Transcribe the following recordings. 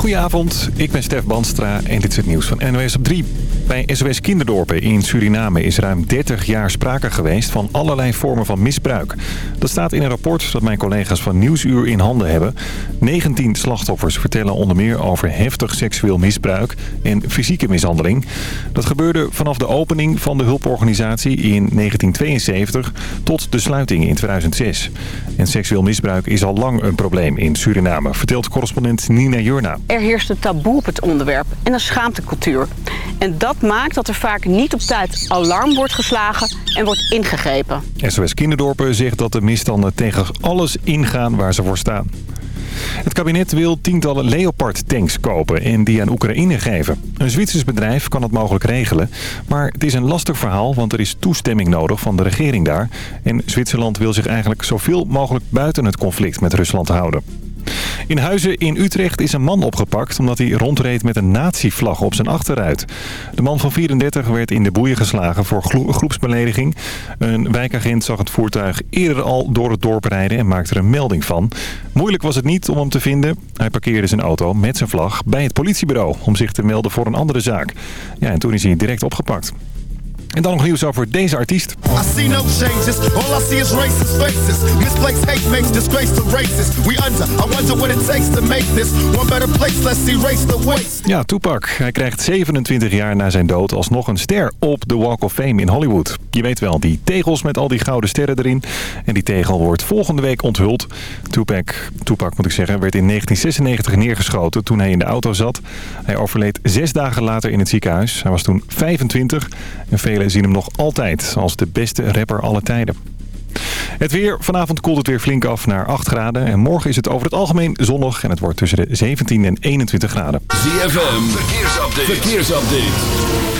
Goedenavond, ik ben Stef Banstra en dit is het nieuws van NOS op 3. Bij SOS Kinderdorpen in Suriname is ruim 30 jaar sprake geweest van allerlei vormen van misbruik. Dat staat in een rapport dat mijn collega's van Nieuwsuur in handen hebben. 19 slachtoffers vertellen onder meer over heftig seksueel misbruik en fysieke mishandeling. Dat gebeurde vanaf de opening van de hulporganisatie in 1972 tot de sluiting in 2006. En seksueel misbruik is al lang een probleem in Suriname, vertelt correspondent Nina Jurna. Er heerst een taboe op het onderwerp en een schaamtecultuur. En dat maakt dat er vaak niet op tijd alarm wordt geslagen en wordt ingegrepen. SOS Kinderdorpen zegt dat de misstanden tegen alles ingaan waar ze voor staan. Het kabinet wil tientallen Leopard-tanks kopen en die aan Oekraïne geven. Een Zwitsers bedrijf kan het mogelijk regelen. Maar het is een lastig verhaal, want er is toestemming nodig van de regering daar. En Zwitserland wil zich eigenlijk zoveel mogelijk buiten het conflict met Rusland houden. In Huizen in Utrecht is een man opgepakt omdat hij rondreed met een nazi-vlag op zijn achteruit. De man van 34 werd in de boeien geslagen voor groepsbelediging. Een wijkagent zag het voertuig eerder al door het dorp rijden en maakte er een melding van. Moeilijk was het niet om hem te vinden. Hij parkeerde zijn auto met zijn vlag bij het politiebureau om zich te melden voor een andere zaak. Ja, en toen is hij direct opgepakt. En dan nog nieuws over deze artiest. I see no changes. All I see is racist faces. Misplaced hate makes disgrace to races. We under. I wonder what it takes to make this one better place. Let's erase the waste. Ja, Tupac. Hij krijgt 27 jaar na zijn dood alsnog een ster op de Walk of Fame in Hollywood. Je weet wel, die tegels met al die gouden sterren erin. En die tegel wordt volgende week onthuld. Tupac, Tupac moet ik zeggen, werd in 1996 neergeschoten toen hij in de auto zat. Hij overleed zes dagen later in het ziekenhuis. Hij was toen 25 en vele zien hem nog altijd als de beste rapper aller tijden. Het weer. Vanavond koelt het weer flink af naar 8 graden. En morgen is het over het algemeen zonnig. En het wordt tussen de 17 en 21 graden. ZFM. Verkeersupdate. Verkeersupdate.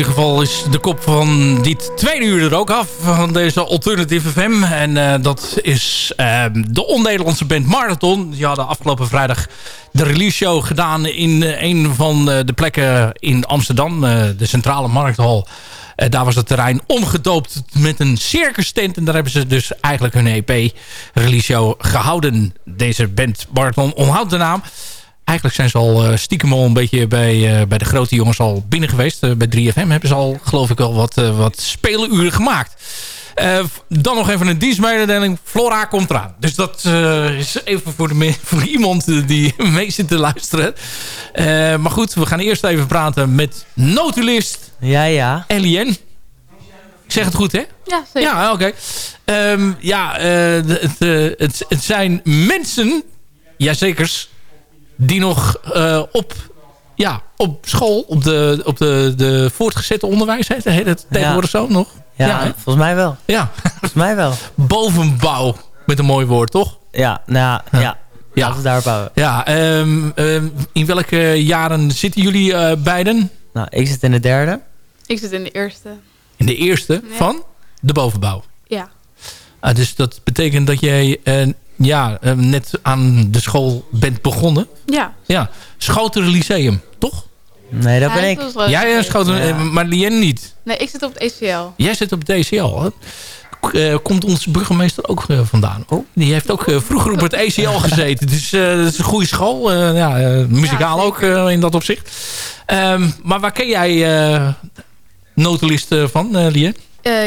Ieder geval is de kop van dit tweede uur er ook af. Van deze Alternative FM. En uh, dat is uh, de on-Nederlandse band Marathon. Die hadden afgelopen vrijdag de release show gedaan in uh, een van de plekken in Amsterdam. de Centrale Markthal. daar was het terrein omgedoopt met een circus tent. En daar hebben ze dus eigenlijk hun EP release show gehouden. Deze band Marathon onthoudt de naam. Eigenlijk zijn ze al uh, stiekem al een beetje bij, uh, bij de grote jongens al binnen geweest. Uh, bij 3FM hebben ze al, geloof ik, wel wat, wat speluren gemaakt. dan nog even een dienstmededeling. Flora komt eraan. Dus dat is even voor, de voor iemand die mee zit te luisteren. maar goed, we gaan eerst even praten met notulist ja, ja. Elien. Ik zeg het goed, hè? Ja, zeker. Ja, oké. Okay. Um, ja, het, het, het zijn mensen, jazekers die nog uh, op, ja, op school, op de, op de, de voortgezette onderwijs, heet, heet het tegenwoordig ja. zo nog? Ja, ja volgens mij wel. Ja. Volgens mij wel. Bovenbouw, met een mooi woord, toch? Ja, nou ja. ja. Ja. Laten we daarop houden. Ja, um, um, in welke jaren zitten jullie uh, beiden? Nou, ik zit in de derde. Ik zit in de eerste. In de eerste van de bovenbouw? Ja. Ah, dus dat betekent dat jij uh, ja, uh, net aan de school bent begonnen. Ja. Ja, Schoten Lyceum, toch? Nee, dat ja, ben ik. Jij ja, Schoten, ja. maar Lien niet. Nee, ik zit op het ECL. Jij zit op het ECL. Uh, komt onze burgemeester ook uh, vandaan. Oh, die heeft ook uh, vroeger op het ECL gezeten. Dus dat is een goede school. ja, muzikaal ja, ook in dat opzicht. Um, maar waar ken jij notulist van, Lien?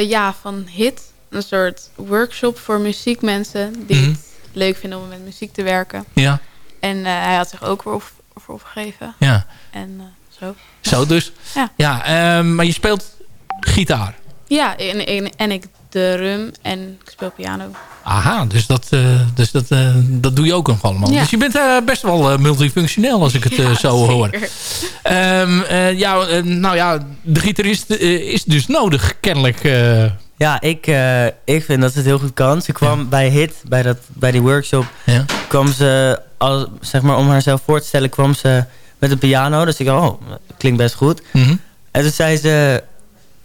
ja, van HIT. Een soort workshop voor muziekmensen die mm -hmm. Leuk vinden om met muziek te werken. Ja. En uh, hij had zich ook op, voor opgegeven. Ja. En uh, zo. Zo dus. Ja. ja um, maar je speelt gitaar. Ja, en, en, en ik drum en ik speel piano. Aha, dus dat, uh, dus dat, dat doe je ook nog allemaal. Ja. Dus je bent best wel multifunctioneel als ik het ja, zo zeker. hoor. Um, ja, nou ja, de gitarist is dus nodig kennelijk. Ja, ik, uh, ik vind dat ze het heel goed kan. Ze kwam ja. bij HIT, bij, dat, bij die workshop, ja. kwam ze, al, zeg maar, om haarzelf voor te stellen, kwam ze met een piano. Dus ik dacht, oh, klinkt best goed. Mm -hmm. En toen zei ze,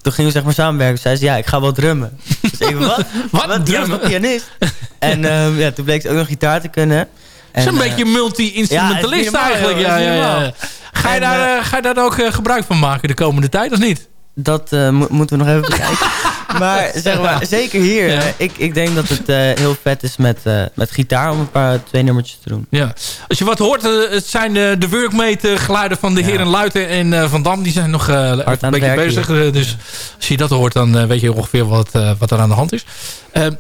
toen gingen we zeg maar samenwerken. Toen zei ze, ja, ik ga wel drummen. dus ik, wat? wat? wat drummen? Pianist. en um, ja, toen bleek ze ook nog gitaar te kunnen. Het is een uh, beetje multi-instrumentalist ja, eigenlijk. Ja. Ga, je En, daar, uh, ga je daar ook gebruik van maken de komende tijd, of niet? Dat uh, mo moeten we nog even bekijken. maar zeg maar, zeker hier. Ja. Ik, ik denk dat het uh, heel vet is met, uh, met gitaar om een paar twee nummertjes te doen. Ja. Als je wat hoort, het zijn de, de workmate geluiden van de ja. heren Luiten en Van Dam. Die zijn nog een beetje bezig. Dus als je dat hoort, dan weet je ongeveer wat, wat er aan de hand is.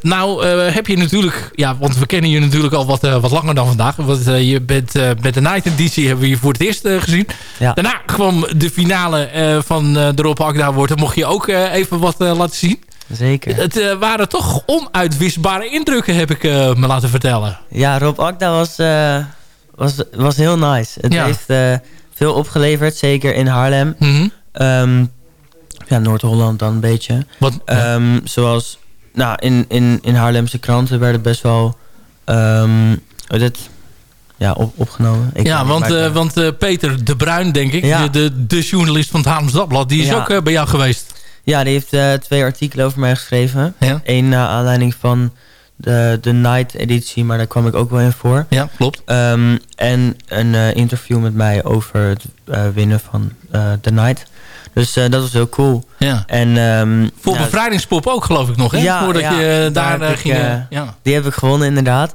nou heb je natuurlijk, ja, want we kennen je natuurlijk al wat, wat langer dan vandaag. Want je bent met de Night Editie hebben we je voor het eerst gezien. Ja. Daarna kwam de finale van de Rob Wordt. Dan mocht je ook even wat laten zien. Zeker. Het uh, waren toch onuitwisbare indrukken, heb ik me laten vertellen. Ja, Rob Akda was, was, was heel nice. Het Ja. heeft veel opgeleverd, zeker in Haarlem. Mm -hmm. um, ja, Noord-Holland dan een beetje. Wat, um, zoals, nou, in, in, in Haarlemse kranten werden best wel, um, dit, ja, op, opgenomen. Ik ja, want, uh, want uh, Peter de Bruin, denk ik, ja. de, de, de journalist van het Haarlems Dagblad, die is Ja. ook uh, bij jou geweest. Ja, die heeft twee artikelen over mij geschreven. Ja. Eén naar aanleiding van de, de Night editie, maar daar kwam ik ook wel in voor. Ja, klopt. Um, en een interview met mij over het winnen van The Night. Dus dat was heel cool. Ja. En, um, voor ja, bevrijdingspop ook, geloof ik nog, hè? Ja, Voordat ja, je daar, daar ging... Ja. Die heb ik gewonnen, inderdaad.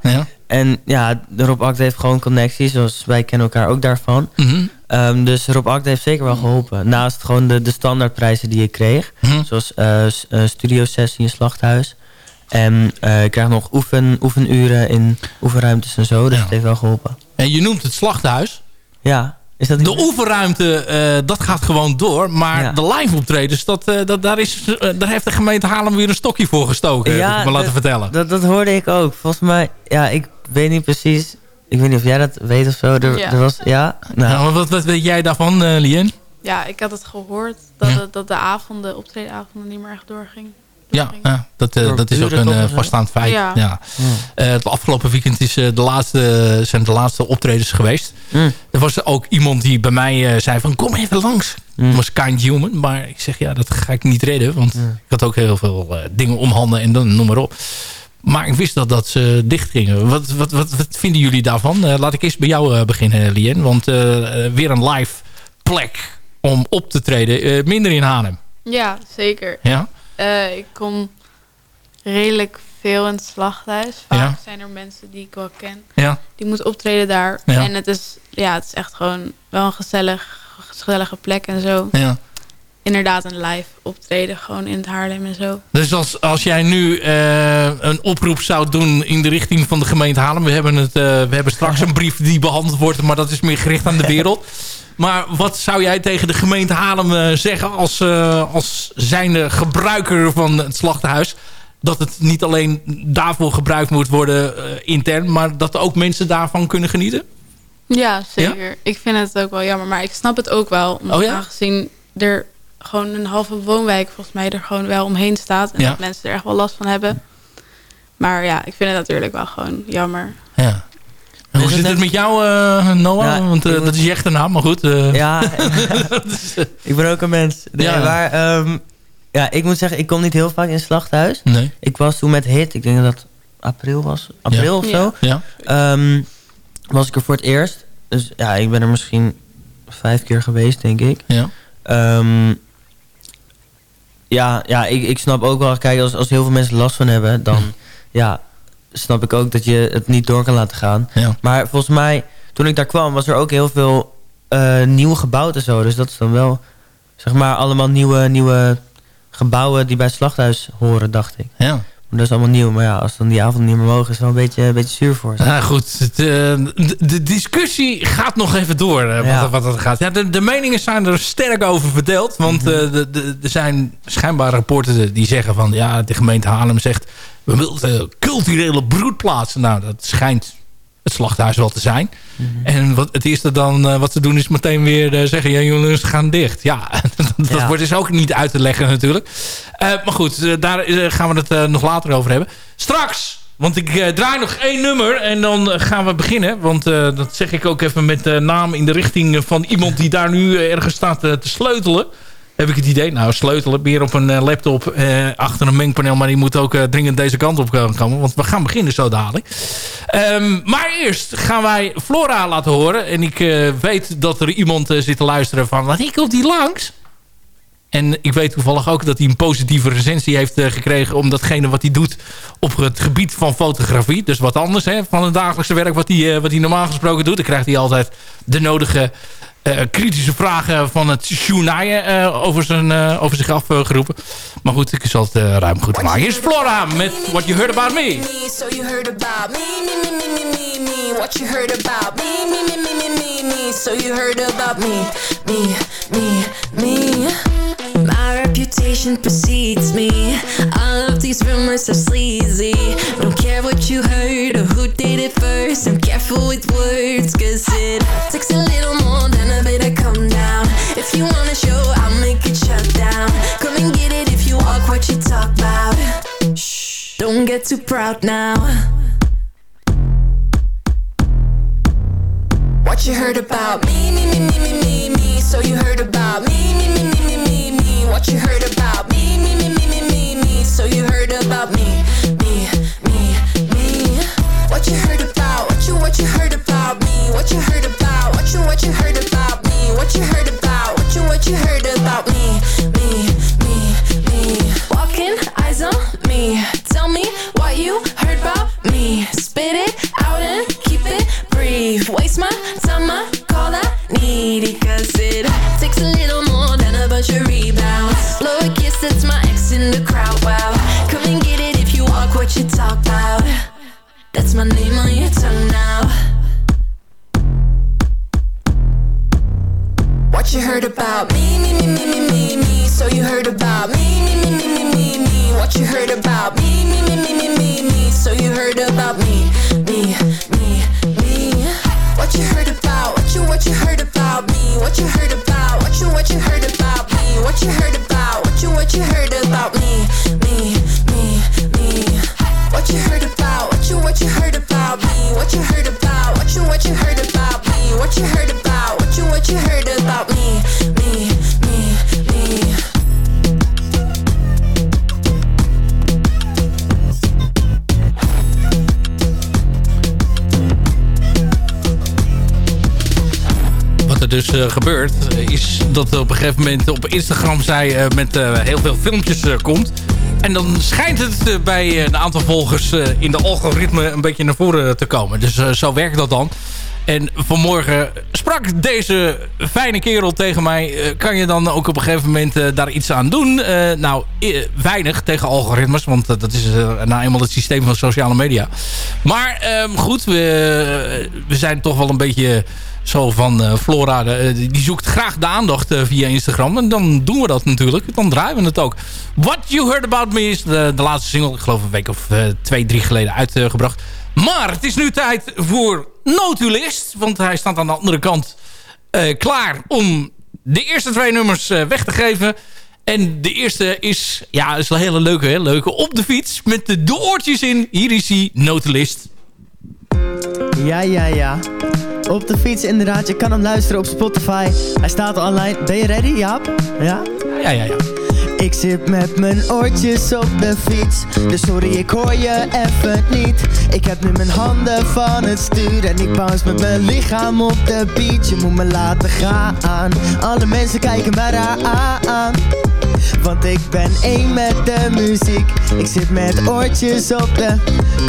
En ja, Rob Akda heeft gewoon connecties, zoals wij kennen elkaar ook daarvan. Mm -hmm. Um, dus Rob Akda heeft zeker wel geholpen. Naast gewoon de, de standaardprijzen die ik kreeg. Mm -hmm. Zoals uh, uh, studiosessie in Slachthuis. En uh, ik krijg nog oefen, oefenuren in oefenruimtes en zo. Dus ja. dat heeft wel geholpen. En je noemt het Slachthuis. Ja. Is dat de oefenruimte, uh, dat gaat gewoon door. Maar ja. de live optredens, dat, uh, dat, daar, is, uh, daar heeft de gemeente Haarlem weer een stokje voor gestoken. Ja, me laten vertellen. Dat, dat hoorde ik ook. Volgens mij, ja, ik weet niet precies... Ik weet niet of jij dat weet of zo. Er, ja. er was, ja, nou. wat, wat weet jij daarvan, uh, Lien? Ja, ik had het gehoord dat, dat de avonden, optredenavonden niet meer echt doorging. Ja, ja dat, eh, dat is ook een eh, vaststaand feit. Ja. Ja. Eh, het afgelopen weekend is, eh, de laatste, zijn de laatste optredens geweest. Mm. Er was ook iemand die bij mij eh, zei van kom even langs. Mm. Dat was kind human. Maar ik zeg ja, dat ga ik niet redden. Want Mm. ik had ook heel veel eh, dingen om handen en dan noem maar op. Maar ik wist dat, dat ze dicht gingen. Wat, wat, wat, wat vinden jullie daarvan? Eh, laat ik eerst bij jou eh, beginnen, Lien. Want eh, eh, weer een live plek om op te treden. Eh, minder in Haarlem. Ja, zeker. Ja? Eh, ik kom redelijk veel in het slachthuis. Vaak Ja. zijn er mensen die ik wel ken. Ja? Die moeten optreden daar. Ja. En het is, ja, het is echt gewoon wel een gezellig, gezellige plek en zo. Ja. Inderdaad een live optreden gewoon in het Haarlem en zo. Dus als, als jij nu eh, een oproep zou doen in de richting van de gemeente Haarlem. We hebben, het, eh, we hebben straks een brief die behandeld wordt, maar dat is meer gericht aan de wereld. Maar wat zou jij tegen de gemeente Haarlem eh, zeggen als, als zijnde gebruiker van het slachthuis? Dat het niet alleen daarvoor gebruikt moet worden intern, maar dat ook mensen daarvan kunnen genieten? Ja, zeker. Ik vind het ook wel jammer, maar ik snap het ook wel. Omdat Oh ja? Aangezien er gewoon een halve woonwijk volgens mij er gewoon wel omheen staat. En Ja. dat mensen er echt wel last van hebben. Maar ja, ik vind het natuurlijk wel gewoon jammer. Ja. En Hoe zit het net- met jou, eh, Noah? Ja, Want eh, dat is je echte naam, maar goed. eh, Ja, ik ben ook een mens. Nee, Ja. maar ehm, ja, ik moet zeggen, ik kom niet heel vaak in het slachthuis. Nee. Ik was toen met Hit, ik denk dat dat april was. April Ja. of zo. Ja. Ehm, was ik er voor het eerst. Dus ja, ik ben er misschien vijf keer geweest, denk ik. Ja. Ehm, ja, ja ik, ik snap ook wel, kijk, als, als heel veel mensen last van hebben, dan ja, snap ik ook dat je het niet door kan laten gaan. Ja. Maar volgens mij, toen ik daar kwam, was er ook heel veel eh nieuw gebouwd en zo. Dus dat is dan wel, zeg maar, allemaal nieuwe, nieuwe gebouwen die bij het slachthuis horen, dacht ik. ja. Maar dat is allemaal nieuw. Maar ja, als dan die avond niet meer mogen, is het wel een beetje, een beetje zuur voor ze. Nou goed, eh, de, de discussie gaat nog even door eh, wat, wat dat gaat. Ja, de, de meningen zijn er sterk over verdeeld. Want Mhm. eh, de, de, er zijn schijnbaar rapporten die zeggen van... ja, de gemeente Haarlem zegt... we willen culturele broedplaatsen. Nou, dat schijnt het slachthuis wel te zijn. Mhm. En wat, het eerste dan eh, wat ze doen is meteen weer eh, zeggen... ja jongens, gaan dicht. Ja, dat Ja. wordt dus ook niet uit te leggen natuurlijk. Eh, maar goed, daar gaan we het nog later over hebben. Straks, want ik draai nog één nummer en dan gaan we beginnen. Want dat zeg ik ook even met de naam in de richting van iemand die daar nu ergens staat te sleutelen. Heb ik het idee? Nou, sleutelen meer op een eh, laptop eh, achter een mengpaneel. Maar die moet ook eh, dringend deze kant op komen. Want we gaan beginnen zo dadelijk. Ehm, maar eerst gaan wij Flora laten horen. En ik eh, weet dat er iemand zit te luisteren van... Wat, komt die langs? En ik weet toevallig ook dat hij een positieve recensie heeft gekregen... om datgene wat hij doet op het gebied van fotografie. Dus wat anders hè, van het dagelijkse werk wat hij, wat hij normaal gesproken doet. Dan krijgt hij altijd de nodige eh, kritische vragen van het journaaien eh, over, zijn, eh, over zich afgeroepen. maar goed, ik zal het eh, ruim goed maken. Hier is Flora met What You Heard About Me. So you heard about me, me, me, me, me, me. What you heard about me, me, me, me, me, me, me. So you heard about me, me, me, me. My reputation precedes me. All of these rumors are sleazy. Don't care what you heard or who did it first. I'm careful with proud now. What you heard about me, me, me, me, me, me, me. So you heard about me, me, me, me, me, me, me. What you heard about dus eh, gebeurt, eh, is dat op een gegeven moment op Instagram zij eh, met heel veel filmpjes komt. En dan schijnt het bij een aantal volgers in de algoritme een beetje naar voren te komen. Dus zo werkt dat dan. En vanmorgen sprak deze fijne kerel tegen mij. kan je dan ook op een gegeven moment daar iets aan doen? Nou, weinig tegen algoritmes. Want dat is nou eenmaal het systeem van sociale media. Maar ehm, goed, we, we zijn toch wel een beetje zo van eh, Flora. eh, die zoekt graag de aandacht eh, via Instagram. En dan doen we dat natuurlijk. Dan draaien we het ook. What You Heard About Me is de, laatste single. Ik geloof een week of twee, drie geleden uitgebracht. Maar het is nu tijd voor Notulist. Want hij staat aan de andere kant klaar om de eerste twee nummers weg te geven. En de eerste is, ja, is een hele leuke, leuke op de fiets met de, de oortjes in. Hier is hij, Notulist. Ja, ja, ja. Op de fiets inderdaad, je kan hem luisteren op Spotify. Hij staat al online. Ben je ready, Jaap? Ja? Ja, ja, ja. Ik zit met mijn oortjes op de fiets Dus sorry, ik hoor je even niet Ik heb nu mijn handen van het stuur En ik bounce met mijn lichaam op de beat Je moet me laten gaan Alle mensen kijken mij aan want ik ben één met de muziek. Ik zit met oortjes op de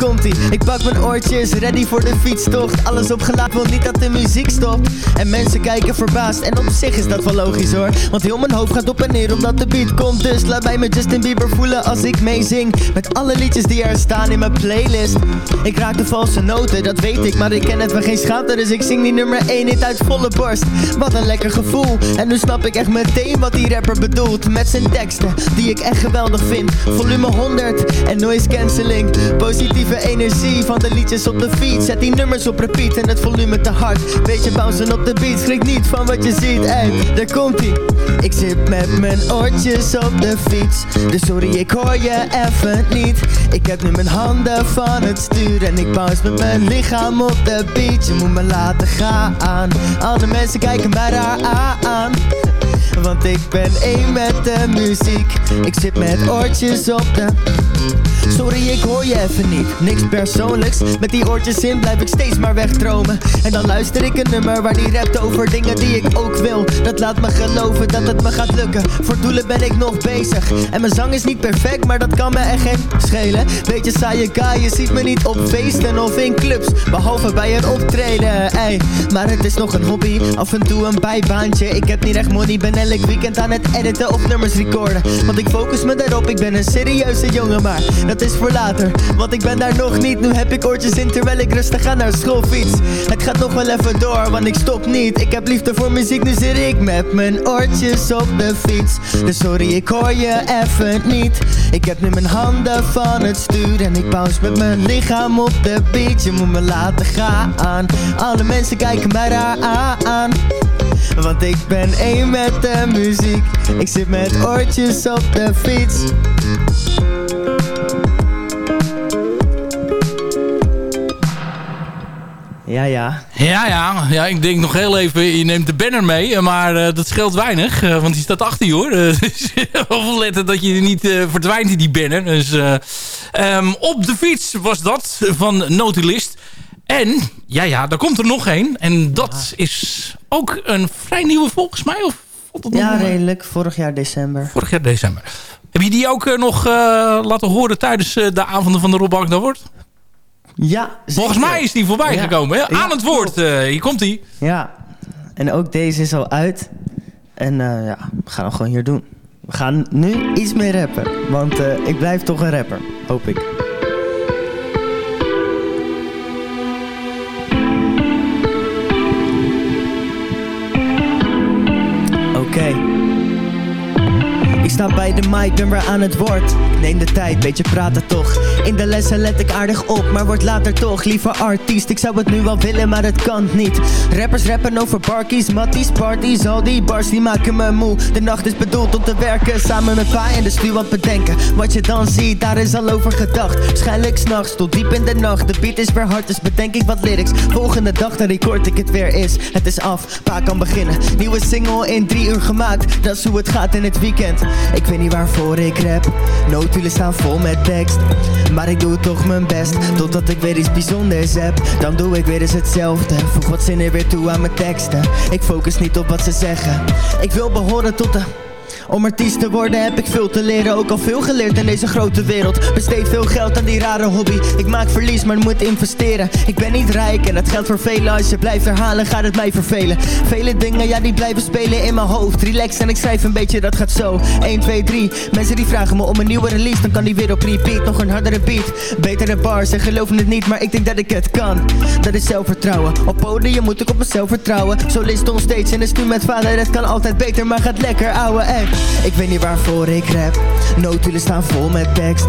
Komt-ie, ik pak mijn oortjes Ready voor de fietstocht. Alles opgeladen, wil niet dat de muziek stopt. En mensen kijken verbaasd En op zich is dat wel logisch hoor. Want heel mijn hoofd gaat op en neer omdat de beat komt. Dus laat mij me Justin Bieber voelen als ik meezing. Met alle liedjes die er staan in mijn playlist. Ik raak de valse noten, dat weet ik Maar ik ken het van geen schaamte. Dus ik zing die nummer 1 niet uit volle borst. Wat een lekker gevoel. En nu snap ik echt meteen wat die rapper bedoelt. Met zijn teksten, die ik echt geweldig vind. Volume 100 en noise cancelling. Positieve energie van de liedjes op de fiets Zet die nummers op repeat en het volume te hard. Beetje bouncen op de beat, schrik niet van wat je ziet. Ey, daar komt ie. Ik zit met mijn oortjes op de fiets. Dus sorry, ik hoor je even niet. Ik heb nu mijn handen van het stuur En ik bounce met mijn lichaam op de beat. Je moet me laten gaan. Alle mensen kijken mij raar aan want ik ben één met de muziek Ik zit met oortjes op de Sorry, ik hoor je even niet. Niks persoonlijks. Met die oortjes in blijf ik steeds maar wegdromen. En dan luister ik een nummer waar die rapt over dingen die ik ook wil. Dat laat me geloven dat het me gaat lukken. Voor doelen ben ik nog bezig. En mijn zang is niet perfect, maar dat kan me echt geen schelen. Beetje saaie guy, je ziet me niet op feesten of in clubs. Behalve bij een optreden, ey. Maar het is nog een hobby, af en toe een bijbaantje. Ik heb niet echt money, ben elk weekend aan het editen of nummers recorden. Want ik focus me daarop, ik ben een serieuze jongen, maar dat is voor later. Want ik ben daar nog niet, nu heb ik oortjes in terwijl ik rustig aan naar school fiets. Het gaat nog wel even door, want ik stop niet. Ik heb liefde voor muziek, nu zit ik met mijn oortjes op de fiets. Dus sorry, ik hoor je even niet. Ik heb nu mijn handen van het stuur en ik bounce met mijn lichaam op de beat. Je moet me laten gaan. Alle mensen kijken mij raar aan. Want ik ben één met de muziek Ik zit met oortjes op de fiets Ja, ja. Ja, ja, ja, ik denk nog heel even, je neemt de banner mee, maar eh, dat scheelt weinig, eh, want die staat achter je hoor. Uh, dus opletten dat je niet eh, verdwijnt in die banner. Dus eh, ehm, op de fiets was dat van Notulist. En, ja, ja, daar komt er nog één. En dat is ook een vrij nieuwe volgens mij, of valt het nog Ja, redelijk. Vorig jaar december. Vorig jaar december. Heb je die ook eh, nog eh, laten horen tijdens eh, de avonden van de Rob wordt? Ja, Volgens mij is die voorbij Ja. gekomen. Hè? Ja, Aan het woord, hier komt hij. Ja. En ook deze is al uit. En ja, we gaan hem gewoon hier doen. We gaan nu iets meer rappen. Want ik blijf toch een rapper. Hoop ik. Oké. Ik sta bij de mic, ben aan het woord. Neem de tijd, beetje praten toch. In de lessen let ik aardig op, maar word later toch Liever artiest, ik zou het nu wel willen, maar het kan niet. Rappers rappen over barkies, matties, parties. Al die bars die maken me moe. De nacht is bedoeld om te werken Samen met pa en de stuur wat bedenken. Wat je dan ziet, daar is al over gedacht. Waarschijnlijk s'nachts, tot diep in de nacht. De beat is weer hard, dus bedenk ik wat lyrics. Volgende dag, dan record ik het weer is Het is af, pa kan beginnen. Nieuwe single in drie uur gemaakt. Dat is hoe het gaat in het weekend Ik weet niet waarvoor ik rap. Notulen staan vol met tekst. Maar ik doe toch mijn best Totdat ik weer iets bijzonders heb. Dan doe ik weer eens hetzelfde. Voeg wat zinnen weer toe aan mijn teksten. Ik focus niet op wat ze zeggen. Ik wil behoren tot de om artiest te worden heb ik veel te leren Ook al veel geleerd in deze grote wereld. Besteed veel geld aan die rare hobby. Ik maak verlies maar moet investeren. Ik ben niet rijk en dat geldt voor velen Als je blijft herhalen gaat het mij vervelen. Vele dingen ja die blijven spelen in mijn hoofd. Relax en ik schrijf een beetje dat gaat zo. 1, 2, 3 Mensen die vragen me om een nieuwe release Dan kan die weer op repeat. Nog een hardere beat Betere bars. En geloven het niet Maar ik denk dat ik het kan. Dat is zelfvertrouwen. Op podium moet ik op mezelf vertrouwen. Solist on stage in de stuur met vader Het kan altijd beter maar gaat lekker ouwe Ik weet niet waarvoor ik rap. Notulen staan vol met tekst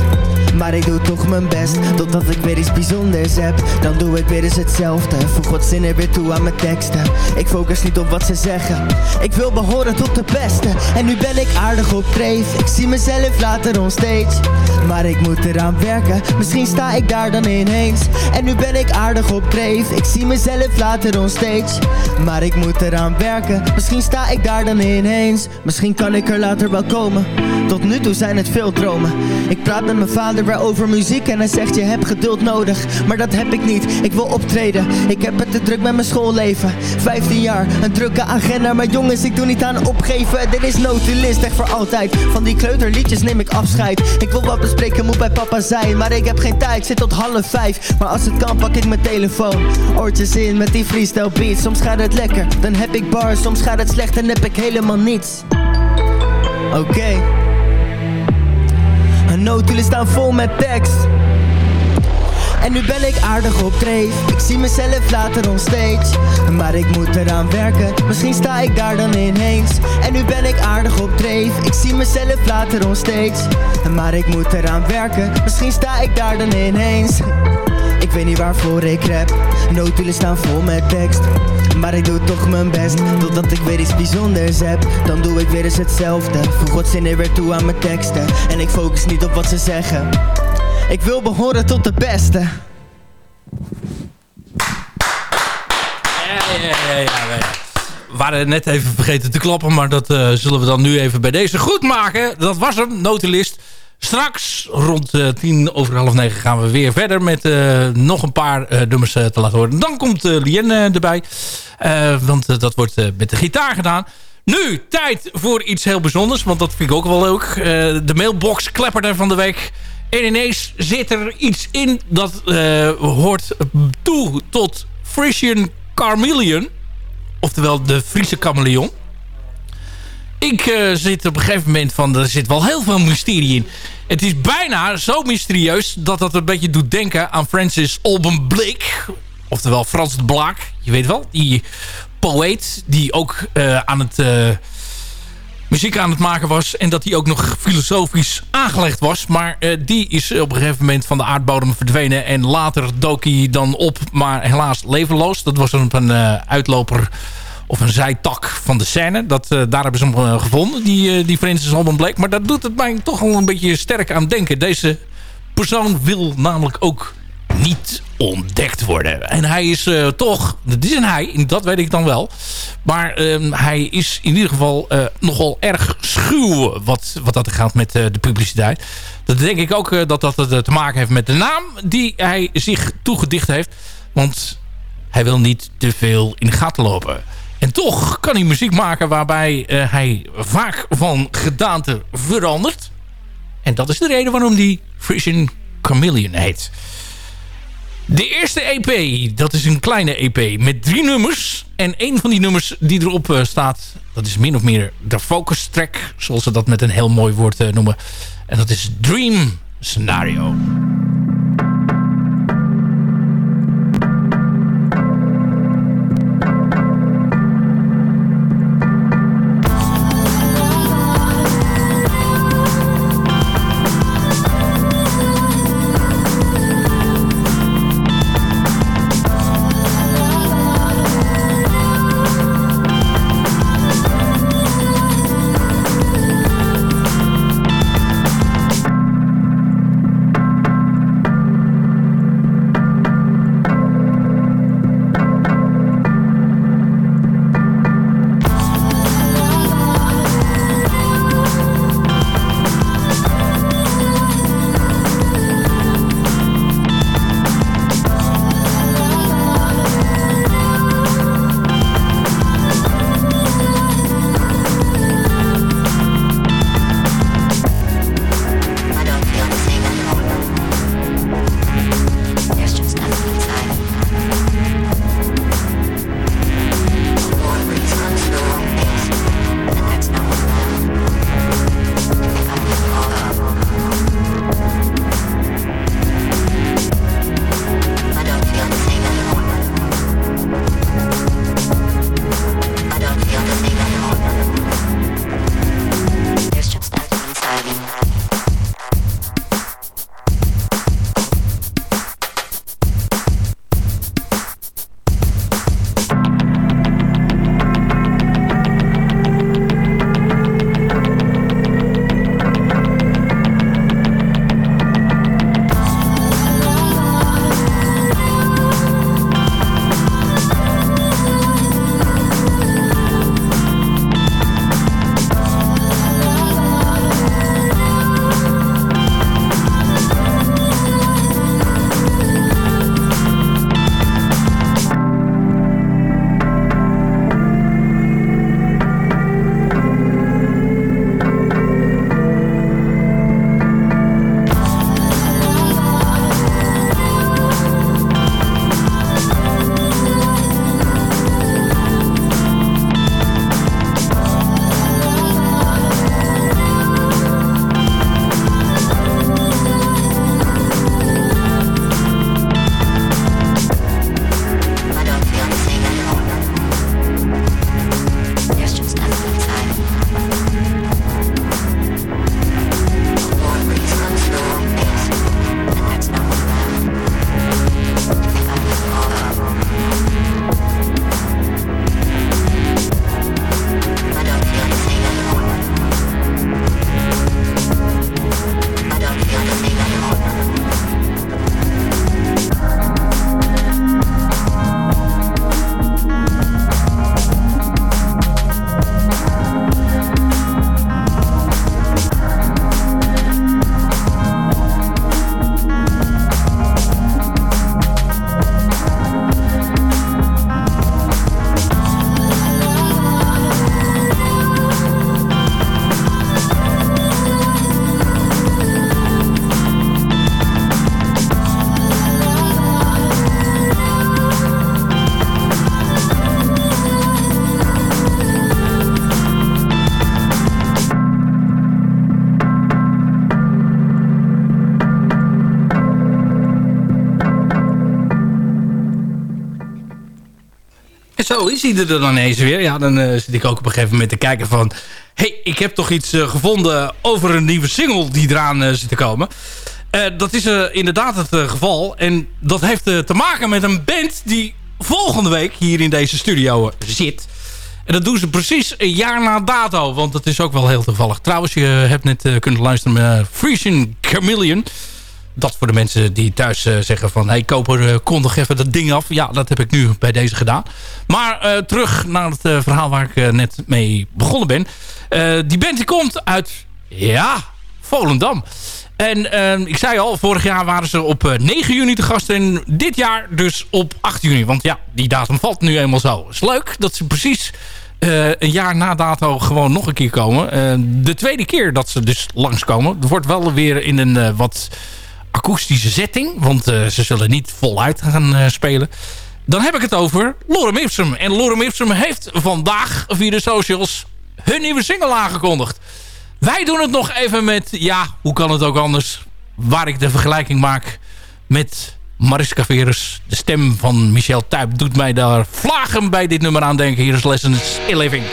maar ik doe toch mijn best Totdat ik weer iets bijzonders heb. Dan doe ik weer eens hetzelfde Voeg wat zinnen weer toe aan mijn teksten. Ik focus niet op wat ze zeggen Ik wil behoren tot de beste. En nu ben ik aardig op dreef Ik zie mezelf later on stage. Maar ik moet eraan werken Misschien sta ik daar dan ineens. En nu ben ik aardig op dreef Ik zie mezelf later on stage. Maar ik moet eraan werken Misschien sta ik daar dan ineens. Misschien kan ik er later wel komen Tot nu toe zijn het veel dromen. Ik praat met mijn vader weer over muziek En hij zegt je hebt geduld nodig Maar dat heb ik niet, ik wil optreden. Ik heb het te druk met mijn schoolleven. 15 jaar, een drukke agenda Maar jongens ik doe niet aan opgeven. Dit is notulist, echt voor altijd. Van die kleuterliedjes neem ik afscheid. Ik wil wat bespreken, moet bij papa zijn Maar ik heb geen tijd, ik zit tot half vijf Maar als het kan pak ik mijn telefoon. Oortjes in met die freestyle beats. Soms gaat het lekker, dan heb ik bars. Soms gaat het slecht en heb ik helemaal niets. Oké Notulen staan vol met tekst. En nu ben ik aardig op dreef. Ik zie mezelf later on stage. Maar ik moet eraan werken. Misschien sta ik daar dan ineens. En nu ben ik aardig op dreef. Ik zie mezelf later on stage. Maar ik moet eraan werken. Misschien sta ik daar dan ineens. Ik weet niet waarvoor ik rap. Notulen staan vol met tekst maar ik doe toch mijn best Totdat ik weer iets bijzonders heb Dan doe ik weer eens hetzelfde Voeg wat zinnen weer toe aan mijn teksten En ik focus niet op wat ze zeggen Ik wil behoren tot de beste ja. We waren net even vergeten te klappen, maar dat eh, zullen we dan nu even bij deze goed maken. Dat was hem, Notulist. Straks rond eh, tien over half negen gaan we weer verder met eh, nog een paar eh, nummers te laten horen. Dan komt Lien eh, erbij, want dat wordt met de gitaar gedaan. Nu, tijd voor iets heel bijzonders, want dat vind ik ook wel leuk. De mailbox klepperde van de week. En ineens zit er iets in dat hoort toe tot Frisian Carmelion. Oftewel de Friese chameleon. Ik zit op een gegeven moment van... er zit wel heel veel mysterie in. Het is bijna zo mysterieus... dat dat een beetje doet denken aan Francis Alban Blake. Oftewel Frans de Blaak. Je weet wel, die poëet... die ook eh, aan het... eh, muziek aan het maken was. En dat hij ook nog filosofisch aangelegd was. Maar eh, die is op een gegeven moment van de aardbodem verdwenen. En later dook hij dan op. Maar helaas levenloos. Dat was op een uitloper of een zijtak van de scène. Dat, eh, daar hebben ze hem eh, gevonden, die, eh, die Francis Alban Blake. Maar dat doet het mij toch wel een beetje sterk aan denken. Deze persoon wil namelijk ook niet ontdekt worden. En hij is toch, dat is een hij, dat weet ik dan wel. Maar ehm, hij is in ieder geval nogal erg schuw wat, wat dat gaat met de publiciteit. Dat denk ik ook dat dat te maken heeft met de naam die hij zich toegedicht heeft. Want hij wil niet te veel in de gaten lopen. En toch kan hij muziek maken waarbij eh, hij vaak van gedaante verandert. En dat is de reden waarom die Frisian Chameleon heet. De eerste EP, dat is een kleine EP met drie nummers. En een van die nummers die erop eh, staat, dat is min of meer de focus track. Zoals ze dat met een heel mooi woord eh, noemen. En dat is Dream Scenario. Zo is hij er dan ineens weer. Ja, dan eh, zit ik ook op een gegeven moment te kijken van... hey, ik heb toch iets eh, gevonden over een nieuwe single die eraan eh, zit te komen. Dat is inderdaad het geval. En dat heeft te maken met een band die volgende week hier in deze studio zit. En dat doen ze precies een jaar na dato. Want dat is ook wel heel toevallig. Trouwens, je hebt net kunnen luisteren naar Frisian Chameleon. Dat voor de mensen die thuis eh, zeggen van... hey koper, uh, kondig even dat ding af. Ja, dat heb ik nu bij deze gedaan. Maar eh, terug naar het eh, verhaal waar ik eh, net mee begonnen ben. Eh, die band die komt uit... Ja, Volendam. En eh, ik zei al, vorig jaar waren ze op eh, 9 juni te gast. En dit jaar dus op 8 juni. Want ja, die datum valt nu eenmaal zo. Is leuk dat ze precies eh, een jaar na dato gewoon nog een keer komen. Eh, de tweede keer dat ze dus langskomen. Het wordt wel weer in een eh, wat akoestische setting. Want eh, ze zullen niet voluit gaan eh, spelen. Dan heb ik het over Lorem Ipsum. En Lorem Ipsum heeft vandaag via de socials hun nieuwe single aangekondigd. Wij doen het nog even met, ja, hoe kan het ook anders... waar ik de vergelijking maak met Mariska Verus. De stem van Michel Tuyp doet mij daar vlagen bij dit nummer aan denken. Hier is Lessons in Living.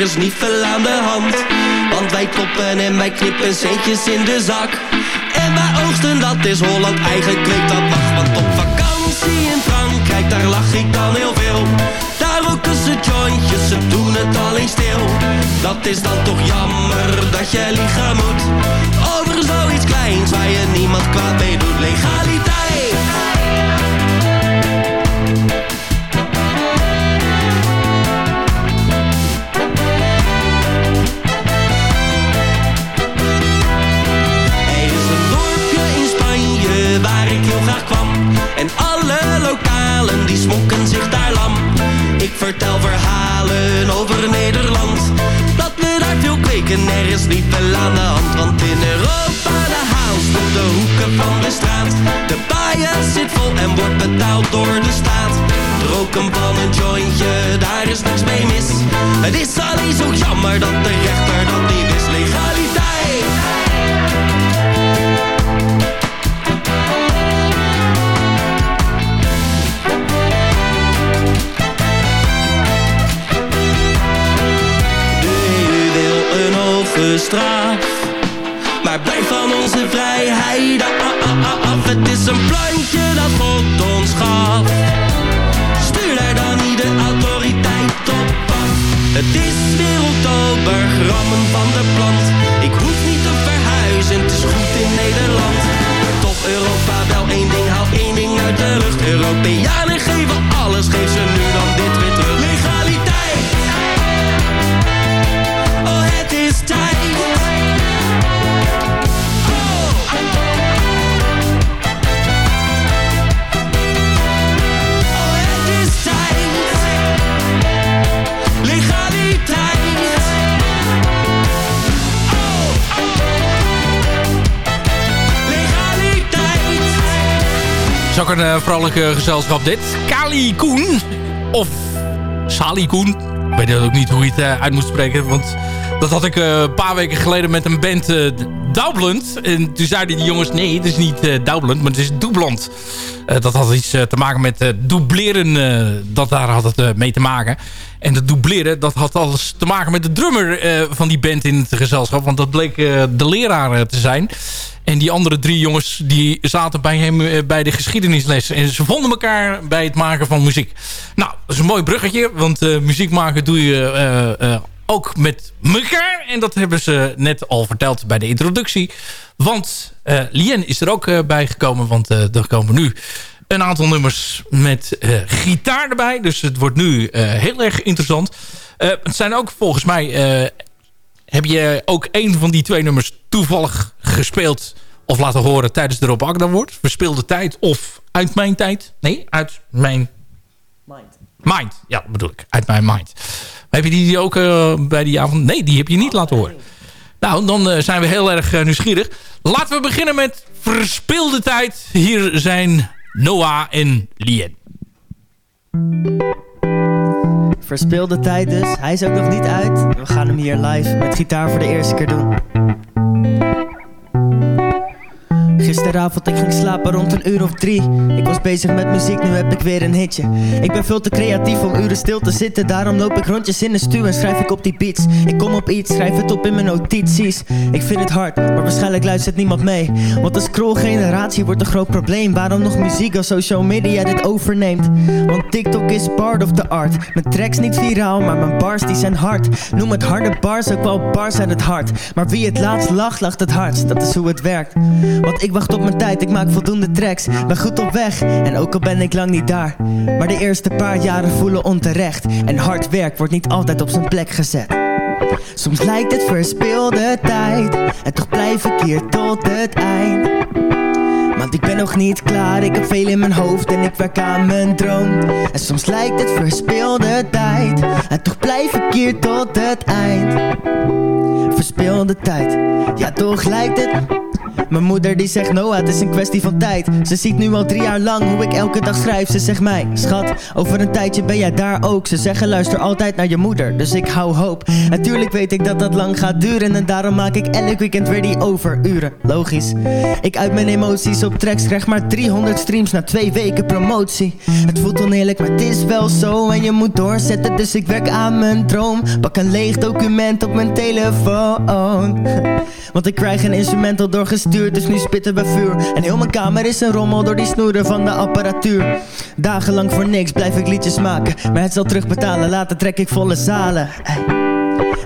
Er is niet veel aan de hand. Want wij toppen en wij knippen centjes in de zak. En wij oogsten, dat is Holland eigen kweek, dat mag. Want op vakantie in Frankrijk, daar lach ik dan heel veel. Daar roken ze jointjes, ze doen het alleen stil. Dat is dan toch jammer dat je liegen moet. Over zoiets kleins waar je niemand kwaad mee doet. Legaliteit. Niet veel aan de hand. Want in Europa de house op de hoeken van de straat. De bias zit vol en wordt betaald door de staat. Roken van een jointje, daar is niks mee mis. Het is alleen zo jammer dat de rechter dat niet is. Legaliteit. Maar blijf van onze vrijheid af. Het is een plantje dat God ons gaf. Stuur daar dan niet de autoriteit op af. Het is weer oktober, van de plant. Ik hoef niet te verhuizen, het is goed in Nederland. Toch Europa wel één ding, haal één ding uit de lucht. Europeanen geven alles, geef ze nu dan dit weer terug. Ook een uh, vrolijk uh, gezelschap dit. Kali Koen. Of Sali Koen. Ik weet ook niet hoe je het uh, uit moet spreken. Want dat had ik een paar weken geleden met een band uh, Dublend. En toen zeiden die jongens, nee, het is niet uh, Dublend, maar het is Doublant. dat had iets te maken met dubleren. dat daar had het mee te maken. En dat dubleren, dat had alles te maken met de drummer van die band in het gezelschap. Want dat bleek de leraar te zijn. En die andere drie jongens die zaten bij hem bij de geschiedenisles. En ze vonden elkaar bij het maken van muziek. Nou, dat is een mooi bruggetje. Want uh, muziek maken doe je uh, ook met elkaar. En dat hebben ze net al verteld bij de introductie. Want Lien is er ook bij gekomen. Want er komen nu een aantal nummers met gitaar erbij. Dus het wordt nu heel erg interessant. het zijn ook volgens mij heb je ook een van die twee nummers toevallig gespeeld of laten horen tijdens de Rob Agda wordt? Verspeelde tijd of uit mijn tijd? Nee, uit mijn... Mind. Mind, ja, bedoel ik. Uit mijn mind. Heb je die ook uh, bij die avond? Nee, die heb je niet laten horen. Nou, dan uh, zijn we heel erg uh, nieuwsgierig. Laten we beginnen met Verspeelde tijd. Hier zijn Noah en Lien. Verspeelde tijd dus, hij is ook nog niet uit. We gaan hem hier live met gitaar voor de eerste keer doen. Gisteravond ik ging slapen rond een uur of drie. Ik was bezig met muziek, nu heb ik weer een hitje. Ik ben veel te creatief om uren stil te zitten. Daarom loop ik rondjes in de stuw en schrijf ik op die beats. Ik kom op iets, schrijf het op in mijn notities. Ik vind het hard, maar waarschijnlijk luistert niemand mee. Want de scroll-generatie wordt een groot probleem. Waarom nog muziek als social media dit overneemt? Want TikTok is part of the art. Mijn tracks niet viraal, maar mijn bars die zijn hard. Noem het harde bars, ook wel bars uit het hart. Maar wie het laatst lacht, lacht het hardst. Dat is hoe het werkt. Want ik wacht op mijn tijd, ik maak voldoende tracks. Ben goed op weg, en ook al ben ik lang niet daar. Maar de eerste paar jaren voelen onterecht. En hard werk wordt niet altijd op zijn plek gezet. Soms lijkt het verspeelde tijd En toch blijf ik hier tot het eind. Want ik ben nog niet klaar, ik heb veel in mijn hoofd en ik werk aan mijn droom. En soms lijkt het verspeelde tijd En toch blijf ik hier tot het eind. Verspeelde tijd, ja toch lijkt het Mijn moeder die zegt Noah, het is een kwestie van tijd. Ze ziet nu al drie jaar lang hoe ik elke dag schrijf. Ze zegt mij, schat, over een tijdje ben jij daar ook. Ze zeggen luister altijd naar je moeder, dus ik hou hoop. Natuurlijk weet ik dat dat lang gaat duren En daarom maak ik elk weekend weer die overuren. Logisch, ik uit mijn emoties op tracks Krijg maar 300 streams na twee weken promotie. Het voelt oneerlijk, maar het is wel zo En je moet doorzetten, dus ik werk aan mijn droom. Pak een leeg document op mijn telefoon. Want ik krijg een instrumental doorgestuurd Dus nu spitten we vuur. En heel mijn kamer is een rommel door die snoeren van de apparatuur. Dagenlang voor niks blijf ik liedjes maken Maar het zal terugbetalen, later trek ik volle zalen.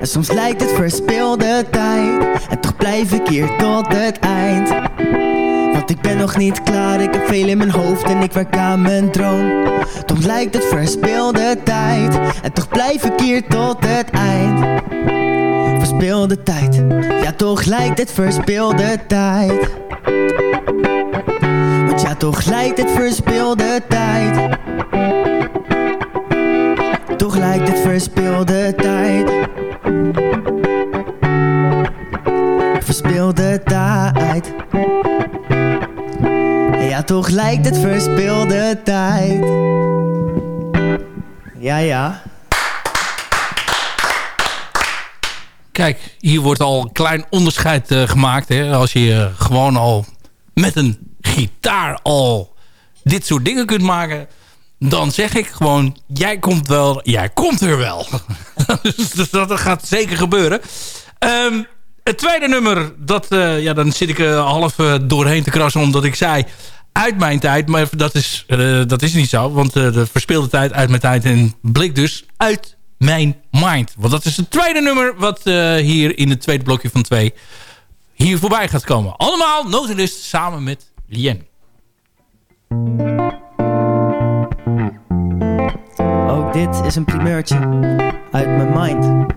En soms lijkt het verspilde tijd En toch blijf ik hier tot het eind. Want ik ben nog niet klaar, ik heb veel in mijn hoofd En ik werk aan mijn droom. Toch lijkt het verspilde tijd En toch blijf ik hier tot het eind Verspilde tijd. Ja toch lijkt het verspilde tijd. Want ja toch lijkt het verspilde tijd. Toch lijkt het verspilde tijd. Verspilde tijd. Ja toch lijkt het verspilde tijd. Ja ja Kijk, hier wordt al een klein onderscheid eh, gemaakt. Hè? Als je eh, gewoon al met een gitaar al dit soort dingen kunt maken... dan zeg ik gewoon, jij komt wel, jij komt er wel. dus, dus dat gaat zeker gebeuren. Ehm, het tweede nummer, dat, eh, ja, dan zit ik half doorheen te krassen... omdat ik zei, uit mijn tijd. Maar dat is, dat is niet zo, want de verspeelde tijd uit mijn tijd... en blik dus uit mijn mind. Want dat is het tweede nummer wat hier in het tweede blokje van twee... hier voorbij gaat komen. Allemaal Notulist samen met Lien. Ook dit is een primeurtje uit mijn mind.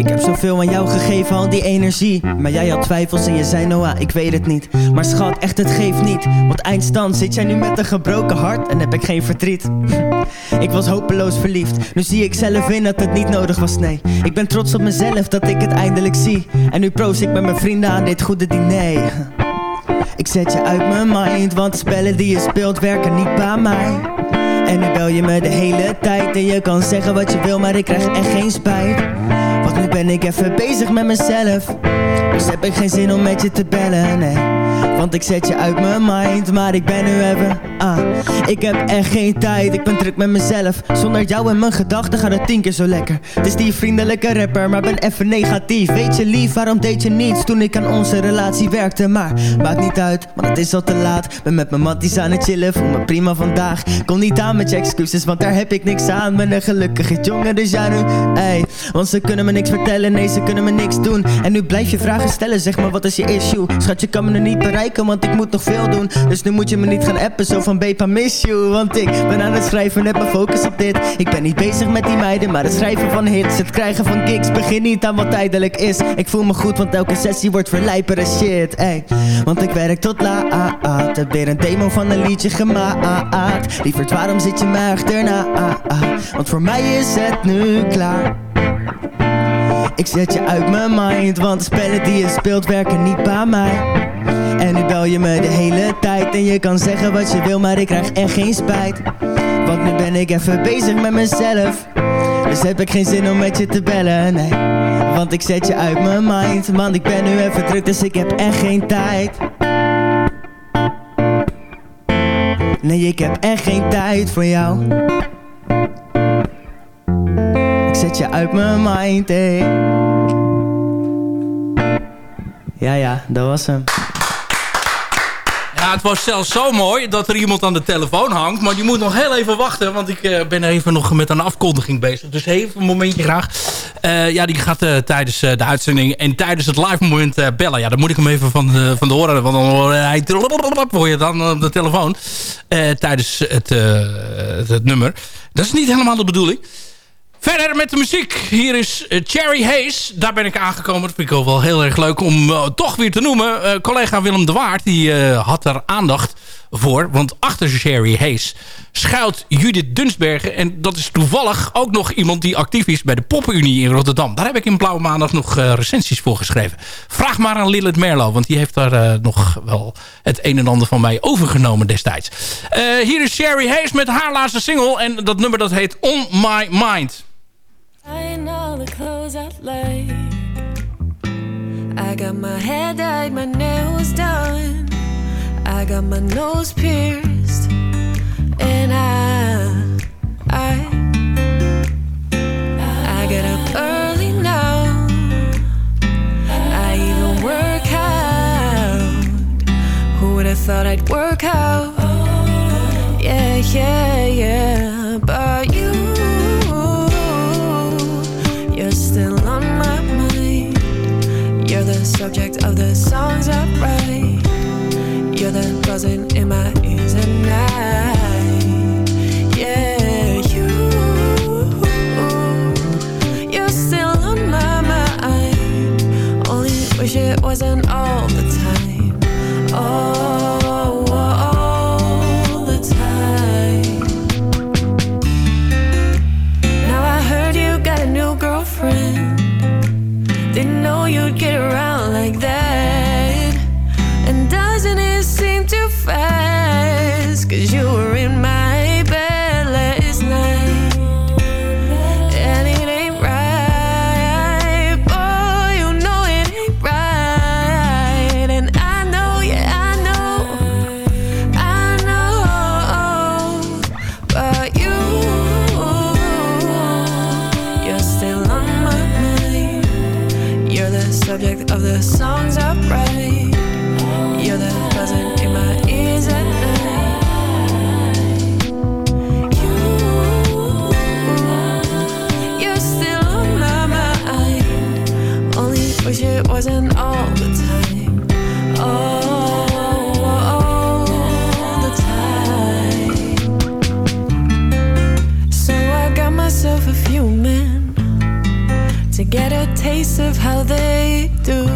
Ik heb zoveel aan jou gegeven, al die energie. Maar jij had twijfels en je zei Noah, ik weet het niet. Maar schat, echt het geeft niet. Want eindstand zit jij nu met een gebroken hart en heb ik geen verdriet. Ik was hopeloos verliefd. Nu zie ik zelf in dat het niet nodig was, nee. Ik ben trots op mezelf dat ik het eindelijk zie. En nu proost ik met mijn vrienden aan dit goede diner. Ik zet je uit mijn mind, want spellen die je speelt werken niet bij mij. En nu bel je me de hele tijd en je kan zeggen wat je wil, maar ik krijg echt geen spijt. Nu ben ik even bezig met mezelf. Dus heb ik geen zin om met je te bellen, nee. Want ik zet je uit mijn mind, maar ik ben nu even ah. Ik heb echt geen tijd, ik ben druk met mezelf. Zonder jou en mijn gedachten gaat het tien keer zo lekker. Het is die vriendelijke rapper, maar ben even negatief. Weet je lief, waarom deed je niets toen ik aan onze relatie werkte? Maar maakt niet uit, want het is al te laat. Ben met mijn matties aan het chillen, voel me prima vandaag. Kom niet aan met je excuses, want daar heb ik niks aan. Ben een gelukkige jongen, dus ja nu, ey. Want ze kunnen me niks vertellen, nee ze kunnen me niks doen. En nu blijf je vragen stellen, zeg maar wat is je issue? Schat, je kan me nu niet bereiken want ik moet nog veel doen. Dus nu moet je me niet gaan appen, zo van Bepa miss you. Want ik ben aan het schrijven, heb mijn focus op dit. Ik ben niet bezig met die meiden, maar het schrijven van hits. Het krijgen van gigs, begin niet aan wat tijdelijk is. Ik voel me goed, want elke sessie wordt verlijper shit ey. Want ik werk tot laat. Heb weer een demo van een liedje gemaakt. Lieverd, waarom zit je mij achterna? Want voor mij is het nu klaar. Ik zet je uit mijn mind, want de spellen die je speelt werken niet bij mij. En nu bel je me de hele tijd en je kan zeggen wat je wil, maar ik krijg echt geen spijt. Want nu ben ik even bezig met mezelf. Dus heb ik geen zin om met je te bellen, nee. Want ik zet je uit mijn mind, want ik ben nu even druk, dus ik heb echt geen tijd. Nee, ik heb echt geen tijd voor jou. Ik zet je uit mijn mind, hey. Ja, ja, dat was hem. Ja, het was zelfs zo mooi dat er iemand aan de telefoon hangt. Maar die moet nog heel even wachten, want ik uh, ben even nog met een afkondiging bezig. Dus even een momentje graag. Uh, ja, die gaat uh, tijdens de uitzending en tijdens het live moment bellen. Ja, dan moet ik hem even van, van de oren, want dan hoor hij... hoor je dan op de telefoon tijdens het, het nummer. Dat is niet helemaal de bedoeling. Verder met de muziek. Hier is Cherry Hayes. Daar ben ik aangekomen. Dat vind ik ook wel heel erg leuk om uh, toch weer te noemen. Uh, collega Willem de Waard die had er aandacht voor. Want achter Sherry Hayes schuilt Judith Dunstbergen. En dat is toevallig ook nog iemand die actief is bij de Poppenunie in Rotterdam. Daar heb ik in Blauwe Maandag nog eh, recensies voor geschreven. Vraag maar aan Lilith Merlo, want die heeft daar eh, nog wel het een en ander van mij overgenomen destijds. Eh, hier is Sherry Hayes met haar laatste single. En dat nummer dat heet On My Mind. Tying all the clothes I like. I got my hair dyed, my nails done. I got my nose pierced, and I, I, I get up early now. I even work out. Who would have thought I'd work out? Yeah, yeah. Subject of the songs I write. You're the buzzing in my ears at night. Yeah, you, you're still on my mind. Only wish it wasn't all how they do.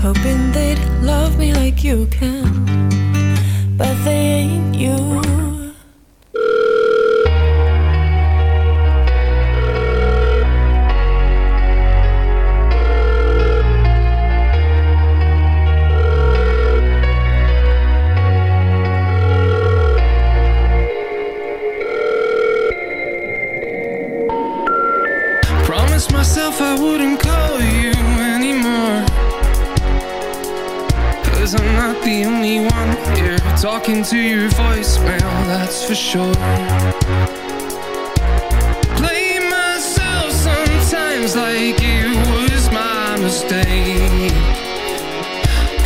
Hoping they'd love me like you can, but they ain't you. Talking to your voicemail, that's for sure. Play myself sometimes like it was my mistake.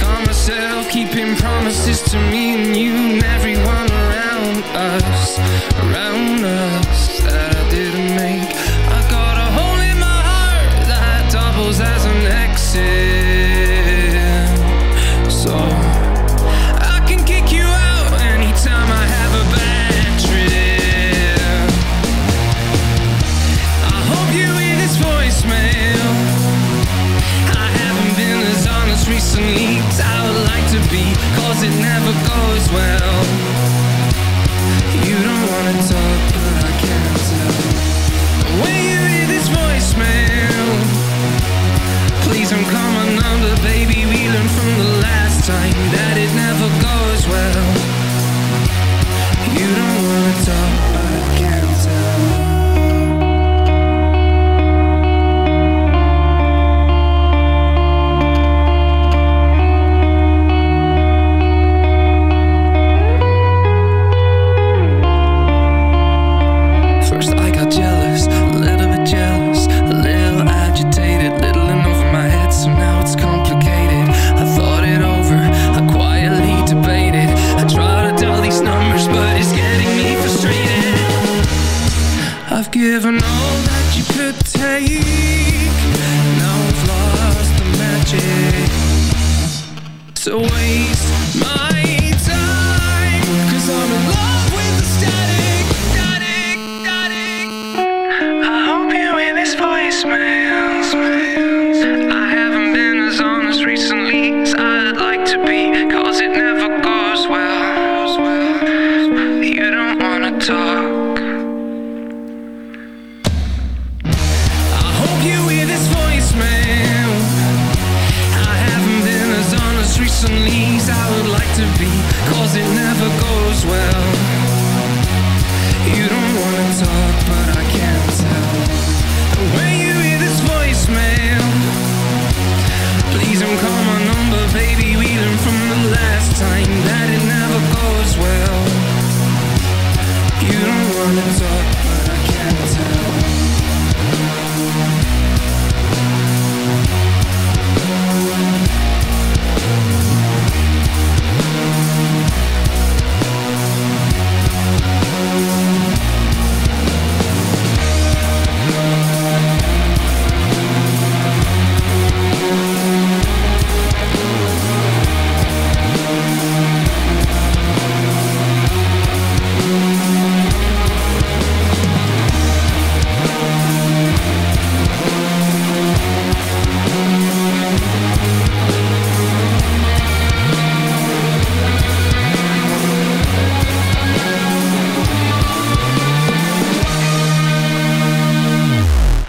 Caught myself keeping promises to me and you and everyone around us, around us that I didn't make.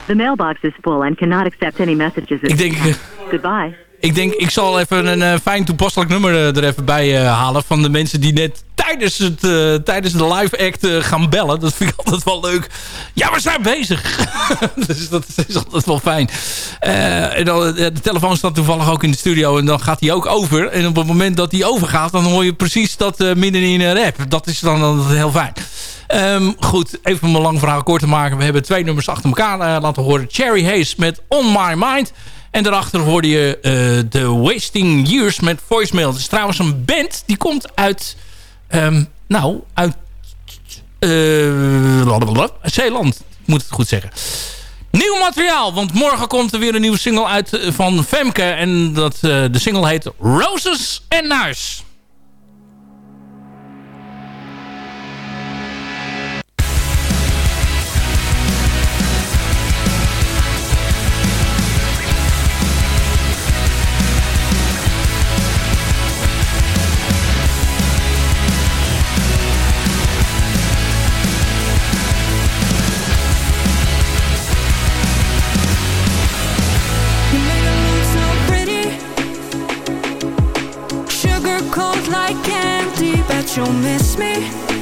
The mailbox is full and cannot accept any messages Ik denk, eh, Goodbye. Ik denk, ik zal even een eh, fijn toepasselijk nummer eh, er even bij halen... van de mensen die net tijdens, het, eh, tijdens de live act eh, gaan bellen. Dat vind ik altijd wel leuk. Ja, we zijn bezig. dus dat is altijd wel fijn. Eh, en dan, de telefoon staat toevallig ook in de studio en dan gaat hij ook over. En op het moment dat hij overgaat, dan hoor je precies dat midden in een rap. Dat is dan heel fijn. Ehm, goed, even om een lang verhaal kort te maken. We hebben twee nummers achter elkaar laten horen. Cherry Hayes met On My Mind... En daarachter hoorde je The Wasting Years met Voicemail. Het is trouwens een band die komt uit... ehm, nou, uit... blablabla, Zeeland. Moet het goed zeggen. Nieuw materiaal, want morgen komt er weer een nieuwe single uit eh, van Femke. En dat, eh, de single heet Roses en Nuis. You'll miss me.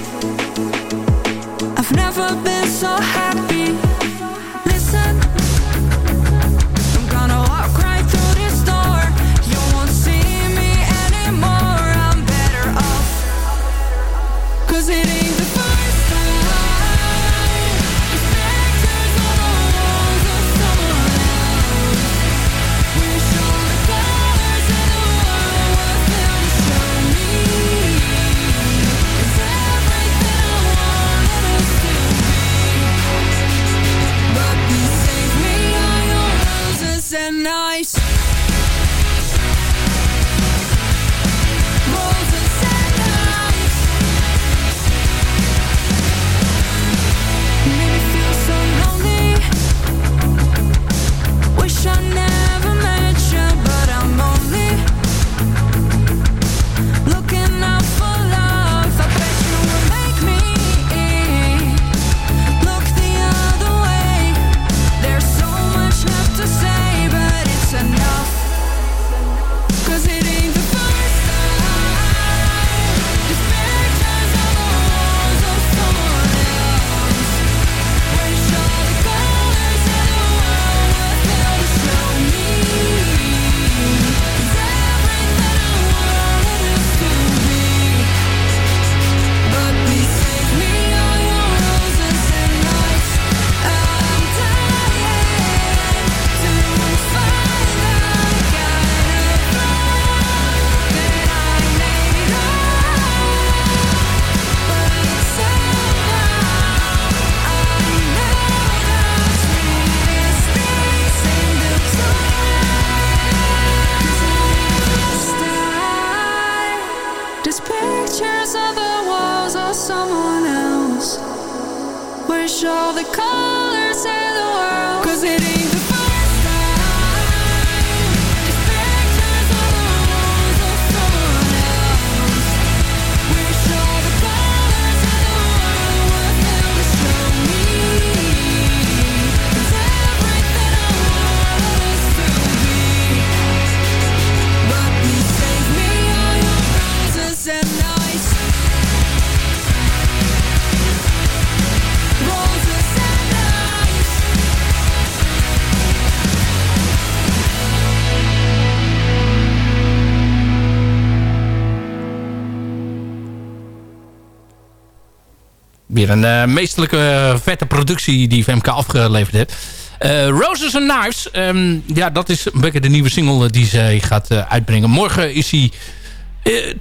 Een eh, meestelijke eh, vette productie die VMK afgeleverd heeft. Eh, Roses and Knives. ehm, ja, dat is een beetje de nieuwe single die zij gaat uitbrengen. Morgen is hij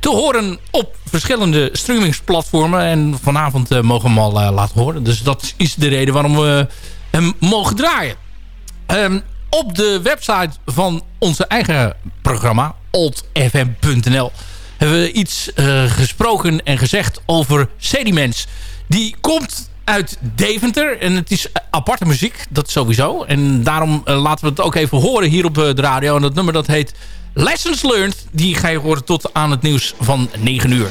te horen op verschillende streamingsplatformen. En vanavond mogen we hem al laten horen. Dus dat is de reden waarom we hem mogen draaien. Ehm, op de website van onze eigen programma, oldfm.nl... hebben we iets gesproken en gezegd over Sediments. Die komt uit Deventer en het is aparte muziek, dat sowieso. En daarom eh, laten we het ook even horen hier op eh, de radio. En dat nummer dat heet Lessons Learned. Die ga je horen tot aan het nieuws van 9 uur.